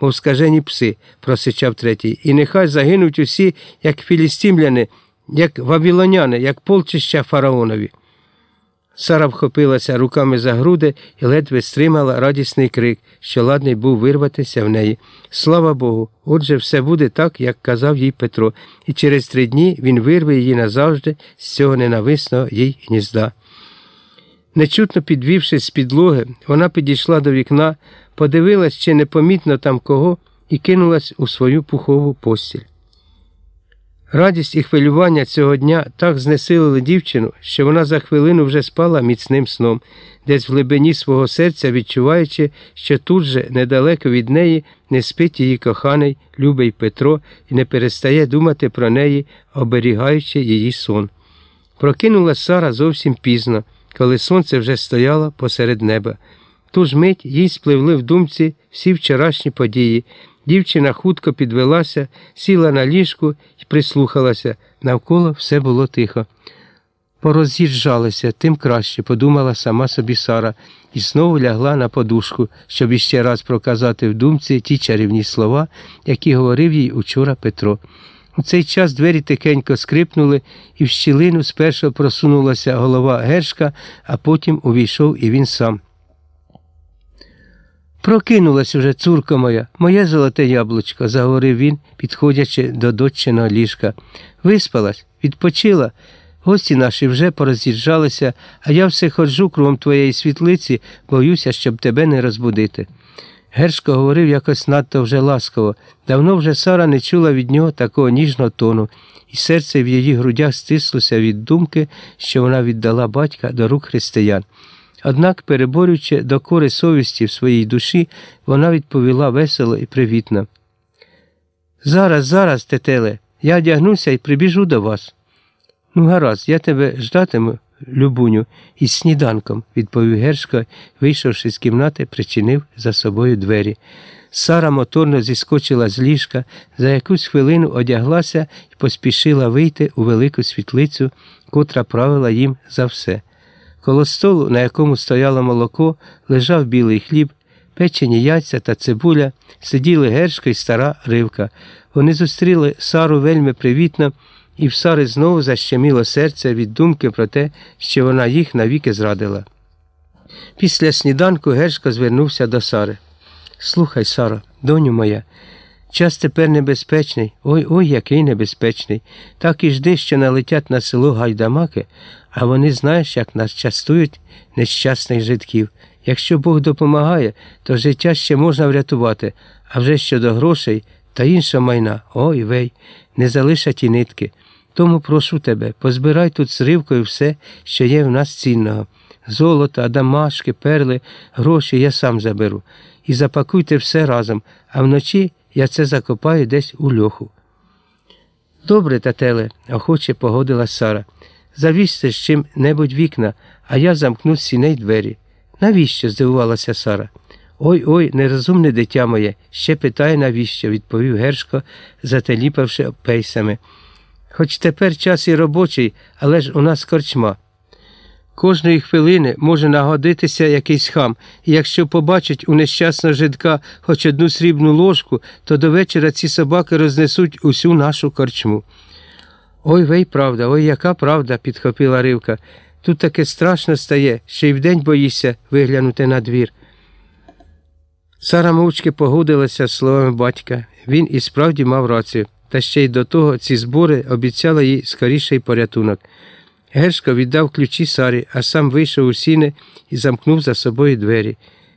мов скажені пси, просичав третій. І нехай загинуть усі, як філістимляни, як вавілоняни, як полчища фараонові. Сара вхопилася руками за груди і ледве стримала радісний крик, що ладний був вирватися в неї. Слава Богу, отже, все буде так, як казав їй Петро, і через три дні він вирве її назавжди з цього ненависного їй гнізда. Нечутно підвівшись з підлоги, вона підійшла до вікна, подивилась, чи непомітно там кого, і кинулась у свою пухову постіль. Радість і хвилювання цього дня так знесилили дівчину, що вона за хвилину вже спала міцним сном, десь в глибині свого серця відчуваючи, що тут же, недалеко від неї, не спить її коханий, любий Петро і не перестає думати про неї, оберігаючи її сон. Прокинула Сара зовсім пізно, коли сонце вже стояло посеред неба. Ту ж мить їй спливли в думці всі вчорашні події. Дівчина хутко підвелася, сіла на ліжку і прислухалася. Навколо все було тихо. Пороз'їжджалися, тим краще, подумала сама собі Сара, і знову лягла на подушку, щоб іще раз проказати в думці ті чарівні слова, які говорив їй учора Петро. У цей час двері тихенько скрипнули, і в щілину спершу просунулася голова Гершка, а потім увійшов і він сам. Прокинулась уже, цурка моя, моє золоте яблучко, заговорив він, підходячи до доччиного ліжка. Виспалась, відпочила. Гості наші вже пороз'їжджалися, а я все ходжу кругом твоєї світлиці, боюся, щоб тебе не розбудити. Гершко говорив якось надто вже ласково. Давно вже Сара не чула від нього такого ніжного тону, і серце в її грудях стислося від думки, що вона віддала батька до рук християн. Однак, переборюючи докори совісті в своїй душі, вона відповіла весело і привітно. Зараз, зараз, тетеле, я одягнуся і прибіжу до вас. Ну, гаразд, я тебе ждатиму, любуню, із сніданком, відповів Гершко, вийшовши з кімнати, причинив за собою двері. Сара моторно зіскочила з ліжка, за якусь хвилину одяглася і поспішила вийти у велику світлицю, котра правила їм за все. Коло столу, на якому стояло молоко, лежав білий хліб, печені яйця та цибуля, сиділи Гершко і стара ривка. Вони зустріли Сару вельми привітно, і в Сари знову защеміло серце від думки про те, що вона їх навіки зрадила. Після сніданку Гершко звернувся до Сари. Слухай, Сара, доню моя, час тепер небезпечний, ой ой, який небезпечний. Так і жди, що налетять на село гайдамаки, а вони знаєш, як нас частують нещасних житків. Якщо Бог допомагає, то життя ще можна врятувати, а вже щодо грошей та інша майна, ой вей, не залишать і нитки. Тому прошу тебе, позбирай тут з ривкою все, що є в нас цінного. Золото, адамашки, перли, гроші я сам заберу. І запакуйте все разом, а вночі я це закопаю десь у льоху. Добре, тателе, охоче погодила Сара. Завісьте з чим небудь вікна, а я замкну сіней двері. Навіщо? здивувалася Сара. Ой ой, нерозумне дитя моє, ще питає, навіщо, відповів Гершко, зателіпавши пейсами. Хоч тепер час і робочий, але ж у нас корчма. Кожної хвилини може нагодитися якийсь хам, і якщо побачить у нещасного жидка хоч одну срібну ложку, то до вечора ці собаки рознесуть усю нашу корчму. Ой вей, правда, ой, яка правда, підхопила Ривка. Тут таке страшно стає, що й вдень боїшся виглянути на двір. Сара мовчки погодилася з словами батька. Він і справді мав рацію, та ще й до того ці збори обіцяли їй скоріший порятунок. Гершко віддав ключі Сарі, а сам вийшов у сіни і замкнув за собою двері.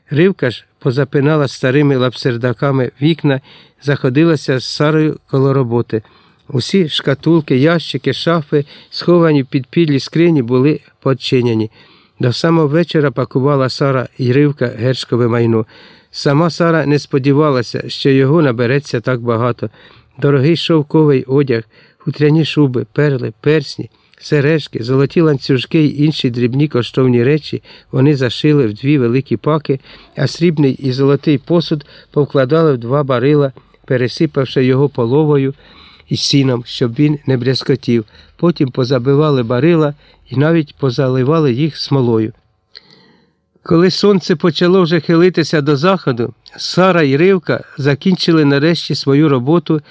Ривка ж позапинала старими лапсердаками вікна, заходилася з Сарою коло роботи. Усі шкатулки, ящики, шафи, сховані в підпіллі скрині, були подчинені. До самого вечора пакувала Сара і Ривка гершкове майно. Сама Сара не сподівалася, що його набереться так багато. Дорогий шовковий одяг, хутряні шуби, перли, персні, сережки, золоті ланцюжки й інші дрібні коштовні речі вони зашили в дві великі паки, а срібний і золотий посуд повкладали в два барила, пересипавши його половою і сіном, щоб він не брязкотів. Потім позабивали барила і навіть позаливали їх смолою. Коли сонце почало вже хилитися до заходу, Сара і Ривка закінчили нарешті свою роботу